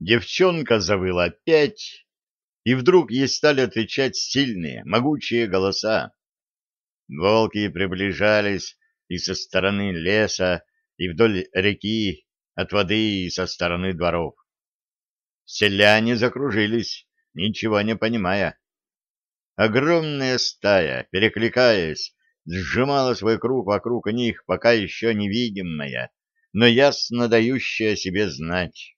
Девчонка завыла опять, и вдруг ей стали отвечать сильные, могучие голоса. Волки приближались и со стороны леса, и вдоль реки, от воды и со стороны дворов. Селяне закружились, ничего не понимая. Огромная стая, перекликаясь, сжимала свой круг вокруг них, пока еще невидимая, но ясно дающая себе знать. —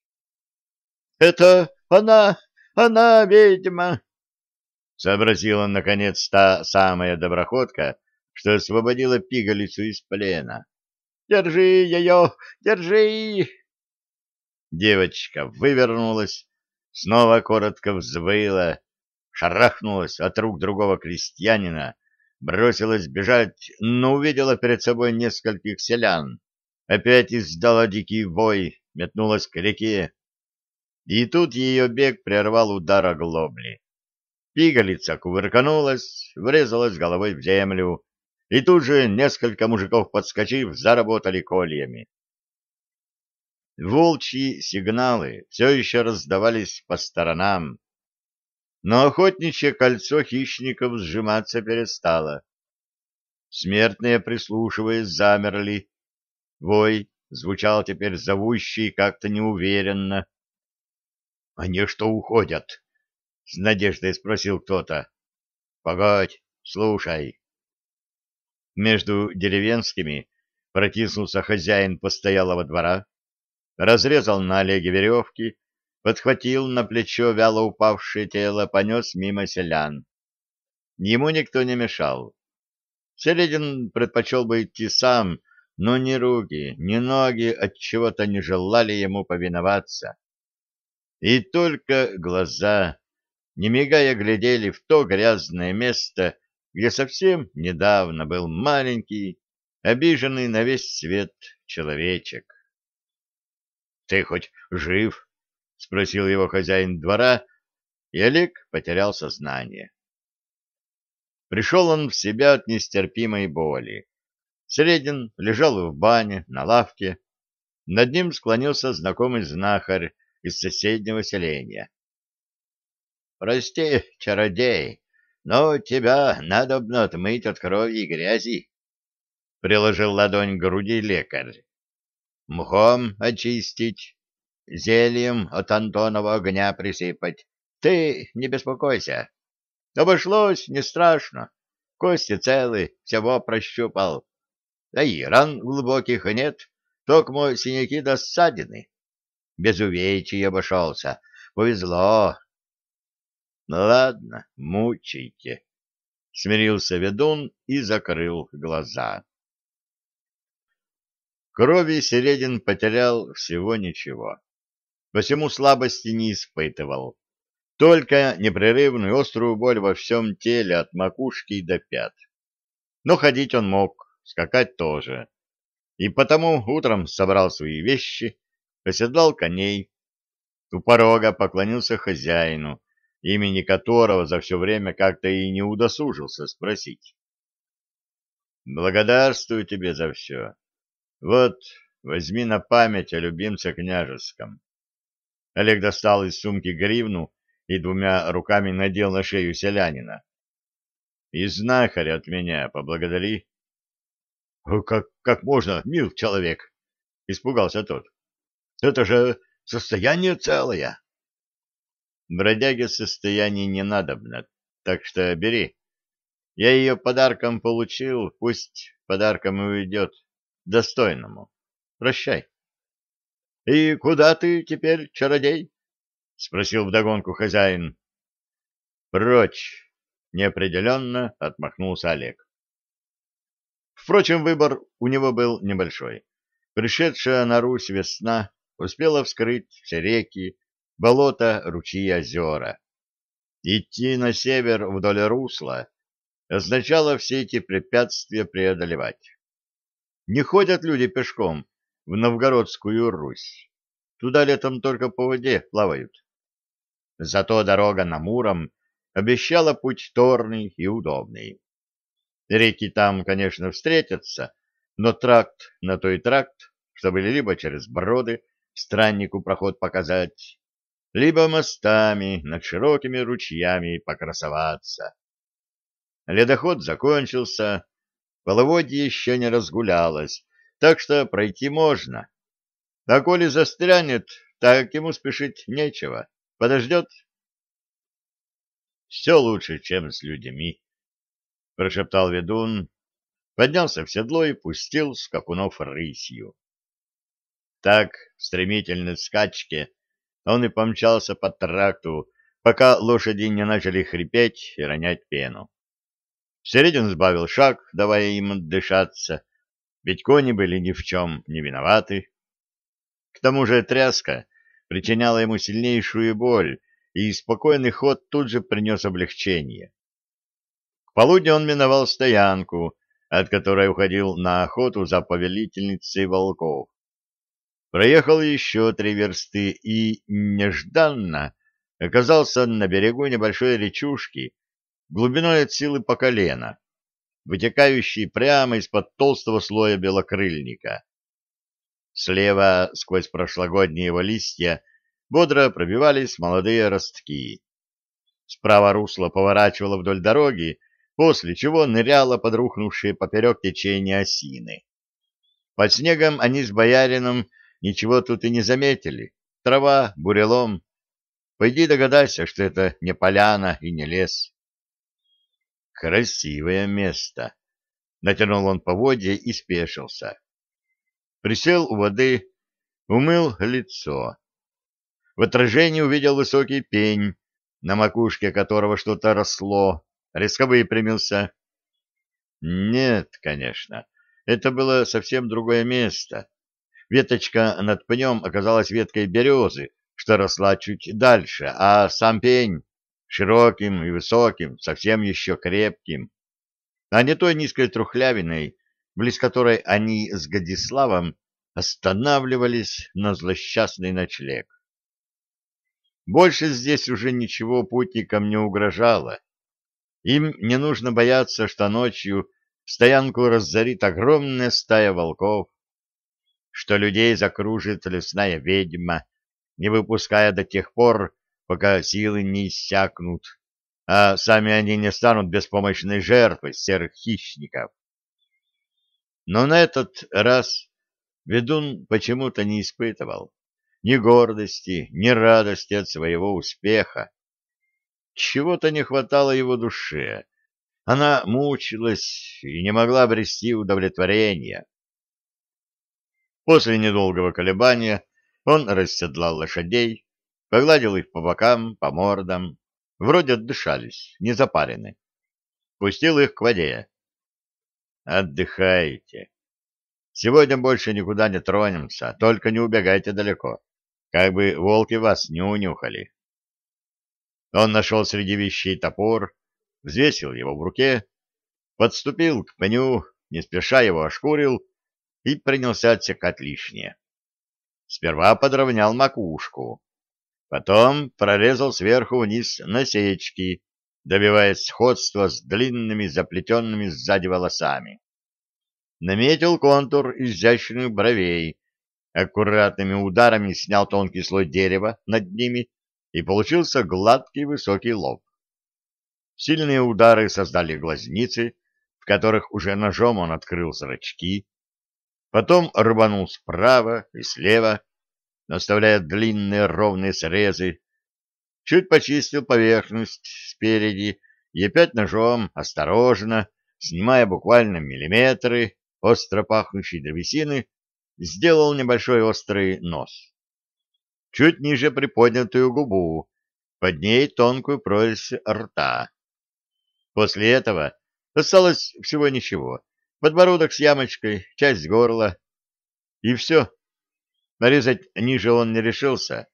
Это она, она ведьма! — сообразила наконец та самая доброходка, что освободила пигалицу из плена. — Держи ее, держи! Девочка вывернулась, снова коротко взвыла, шарахнулась от рук другого крестьянина, бросилась бежать, но увидела перед собой нескольких селян. Опять издала дикий вой, метнулась к реке. И тут ее бег прервал удар оглобли. Пигалица кувырканулась, врезалась головой в землю, и тут же несколько мужиков, подскочив, заработали кольями. Волчьи сигналы все еще раздавались по сторонам, но охотничье кольцо хищников сжиматься перестало. Смертные, прислушиваясь, замерли. Вой звучал теперь зовущий как-то неуверенно. — Они что, уходят? — с надеждой спросил кто-то. — Погодь, слушай. Между деревенскими протиснулся хозяин постоялого двора, разрезал на олеге веревки, подхватил на плечо вяло упавшее тело, понес мимо селян. Ему никто не мешал. Середин предпочел бы идти сам, но ни руки, ни ноги от чего-то не желали ему повиноваться. И только глаза, не мигая, глядели в то грязное место, где совсем недавно был маленький, обиженный на весь свет человечек. Ты хоть жив? — спросил его хозяин двора, и Олег потерял сознание. Пришел он в себя от нестерпимой боли. Средин лежал в бане, на лавке. Над ним склонился знакомый знахарь из соседнего селения. — Прости, чародей, но тебя надо отмыть от крови и грязи, — приложил ладонь к груди лекарь мхом очистить, зельем от Антонова огня присыпать. Ты не беспокойся. Обошлось, не страшно. Кости целы, всего прощупал. Да и ран глубоких нет, только мой синяки до ссадины. Без увечий обошелся. Повезло. Ну ладно, мучайте. Смирился ведун и закрыл глаза. Крови Середин потерял всего ничего. Посему слабости не испытывал. Только непрерывную острую боль во всем теле от макушки до пят. Но ходить он мог, скакать тоже. И потому утром собрал свои вещи, оседлал коней. У порога поклонился хозяину, имени которого за все время как-то и не удосужился спросить. «Благодарствую тебе за все. Вот, возьми на память о любимце княжеском. Олег достал из сумки гривну и двумя руками надел на шею селянина. И знахарь от меня поблагодари. — Как, как можно, мил человек? — испугался тот. — Это же состояние целое. — Бродяге состояние не надобно, так что бери. Я ее подарком получил, пусть подарком и уйдет достойному. Прощай. — И куда ты теперь, чародей? — спросил вдогонку хозяин. — Прочь, — неопределенно отмахнулся Олег. Впрочем, выбор у него был небольшой. Пришедшая на Русь весна успела вскрыть все реки, болота, ручьи озера. Идти на север вдоль русла означало все эти препятствия преодолевать. Не ходят люди пешком в Новгородскую Русь. Туда летом только по воде плавают. Зато дорога на Муром обещала путь торный и удобный. Реки там, конечно, встретятся, но тракт на той тракт, чтобы либо через броды страннику проход показать, либо мостами над широкими ручьями покрасоваться. Ледоход закончился, половодье еще не разгулялось, так что пройти можно. А коли застрянет, так ему спешить нечего, подождет. Все лучше, чем с людьми, — прошептал ведун, поднялся в седло и пустил скакунов рысью. Так, в стремительной скачке, он и помчался по тракту, пока лошади не начали хрипеть и ронять пену. Середин сбавил шаг, давая им отдышаться, ведь кони были ни в чем не виноваты. К тому же тряска причиняла ему сильнейшую боль, и спокойный ход тут же принес облегчение. К полудню он миновал стоянку, от которой уходил на охоту за повелительницей волков. Проехал еще три версты и нежданно оказался на берегу небольшой речушки, глубиной от силы по колено, вытекающей прямо из-под толстого слоя белокрыльника. Слева, сквозь прошлогодние его листья, бодро пробивались молодые ростки. Справа русло поворачивало вдоль дороги, после чего ныряло под рухнувшие поперек течения осины. Под снегом они с боярином ничего тут и не заметили. Трава, бурелом. Пойди догадайся, что это не поляна и не лес. Красивое место. Натянул он поводья и спешился. Присел у воды, умыл лицо. В отражении увидел высокий пень, на макушке которого что-то росло, резко выпрямился. Нет, конечно, это было совсем другое место. Веточка над пнем оказалась веткой березы, что росла чуть дальше, а сам пень широким и высоким, совсем еще крепким, а не той низкой трухлявиной, близ которой они с Годиславом останавливались на злосчастный ночлег. Больше здесь уже ничего путникам не угрожало. Им не нужно бояться, что ночью стоянку разорит огромная стая волков, что людей закружит лесная ведьма, не выпуская до тех пор, пока силы не иссякнут, а сами они не станут беспомощной жертвой серых хищников. Но на этот раз ведун почему-то не испытывал ни гордости, ни радости от своего успеха. Чего-то не хватало его душе. Она мучилась и не могла обрести удовлетворения. После недолгого колебания он расседлал лошадей, погладил их по бокам, по мордам. Вроде отдышались, не запарены. Пустил их к воде. Отдыхайте. Сегодня больше никуда не тронемся, только не убегайте далеко, как бы волки вас не унюхали. Он нашел среди вещей топор, взвесил его в руке, подступил к пню, не спеша его ошкурил и принялся отсекать лишнее. Сперва подровнял макушку, потом прорезал сверху вниз насечки, добиваясь сходства с длинными заплетенными сзади волосами. Наметил контур изящных бровей, аккуратными ударами снял тонкий слой дерева над ними, и получился гладкий высокий лоб. Сильные удары создали глазницы, в которых уже ножом он открыл зрачки, Потом рванул справа и слева, наставляя длинные ровные срезы. Чуть почистил поверхность спереди и опять ножом, осторожно, снимая буквально миллиметры остро пахнущей древесины, сделал небольшой острый нос. Чуть ниже приподнятую губу, под ней тонкую прорезь рта. После этого осталось всего ничего подбородок с ямочкой, часть горла. И все. Нарезать ниже он не решился.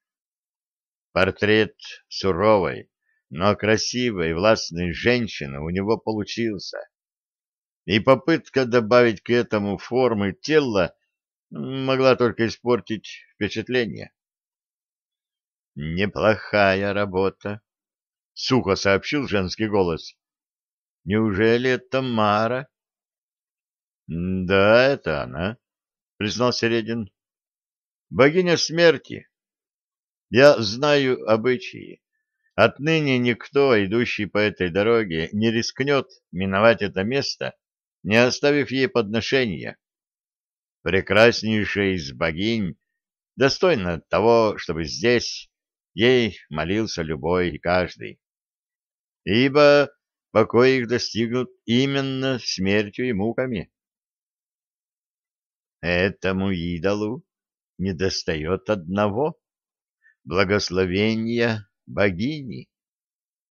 Портрет суровой, но красивой, властной женщины у него получился. И попытка добавить к этому формы тела могла только испортить впечатление. «Неплохая работа», — сухо сообщил женский голос. «Неужели это Мара?» — Да, это она, — признал Середин. — Богиня смерти. Я знаю обычаи. Отныне никто, идущий по этой дороге, не рискнет миновать это место, не оставив ей подношения. Прекраснейшая из богинь достойна того, чтобы здесь ей молился любой и каждый. Ибо покой их достигнут именно смертью и муками. Этому идолу недостает одного — благословения богини.